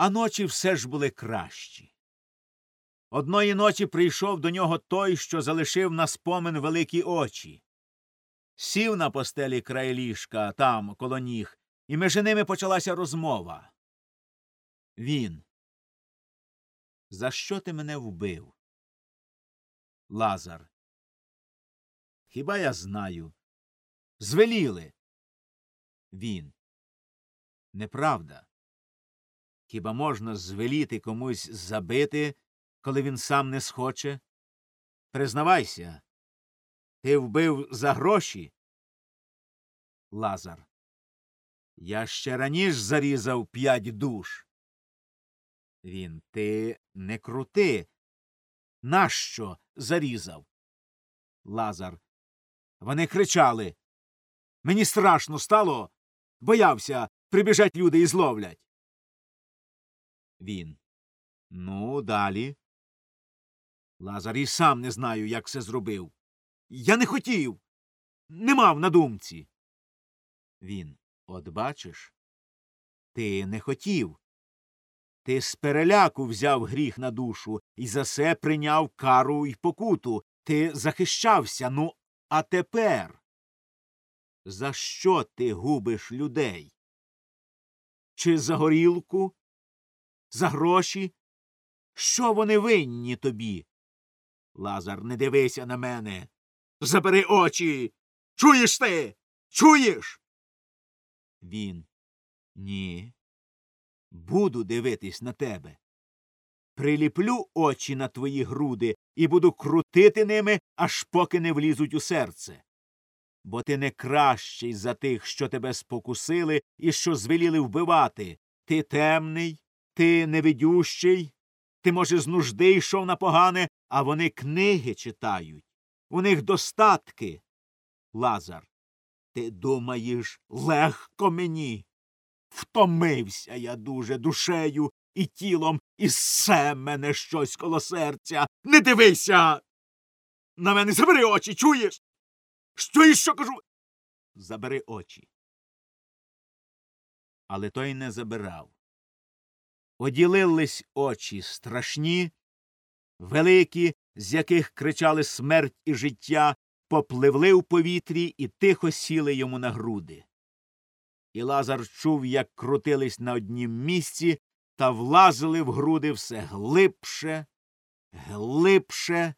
А ночі все ж були кращі. Одної ночі прийшов до нього той, що залишив на спомин великі очі. Сів на постелі край ліжка, там, коло ніг, і між ними почалася розмова. Він. За що ти мене вбив? Лазар. Хіба я знаю? Звеліли. Він. Неправда. Хіба можна звеліти комусь забити, коли він сам не схоче? Признавайся, ти вбив за гроші? Лазар. Я ще раніше зарізав п'ять душ. Він. Ти не крути. Нащо зарізав? Лазар. Вони кричали. Мені страшно стало. Боявся, прибіжать люди і зловлять. Він. Ну, далі. Лазар і сам не знаю, як це зробив. Я не хотів. Не мав на думці. Він. От бачиш. Ти не хотів. Ти з переляку взяв гріх на душу і за це прийняв кару й покуту. Ти захищався. Ну, а тепер. За що ти губиш людей? Чи за горілку? За гроші? Що вони винні тобі? Лазар, не дивися на мене. Забери очі. Чуєш ти? Чуєш? Він. Ні. Буду дивитись на тебе. Приліплю очі на твої груди і буду крутити ними, аж поки не влізуть у серце. Бо ти не кращий за тих, що тебе спокусили і що звеліли вбивати. Ти темний, ти невидющий, ти, може, з нужди йшов на погане, а вони книги читають. У них достатки. Лазар. Ти думаєш, легко мені? Втомився я дуже душею і тілом, і все мене щось коло серця. Не дивися. На мене забери очі, чуєш? Що і що кажу? Забери очі. Але той не забирав. Оділились очі страшні, великі, з яких кричали смерть і життя, попливли в повітрі і тихо сіли йому на груди. І Лазар чув, як крутились на однім місці та влазили в груди все глибше, глибше,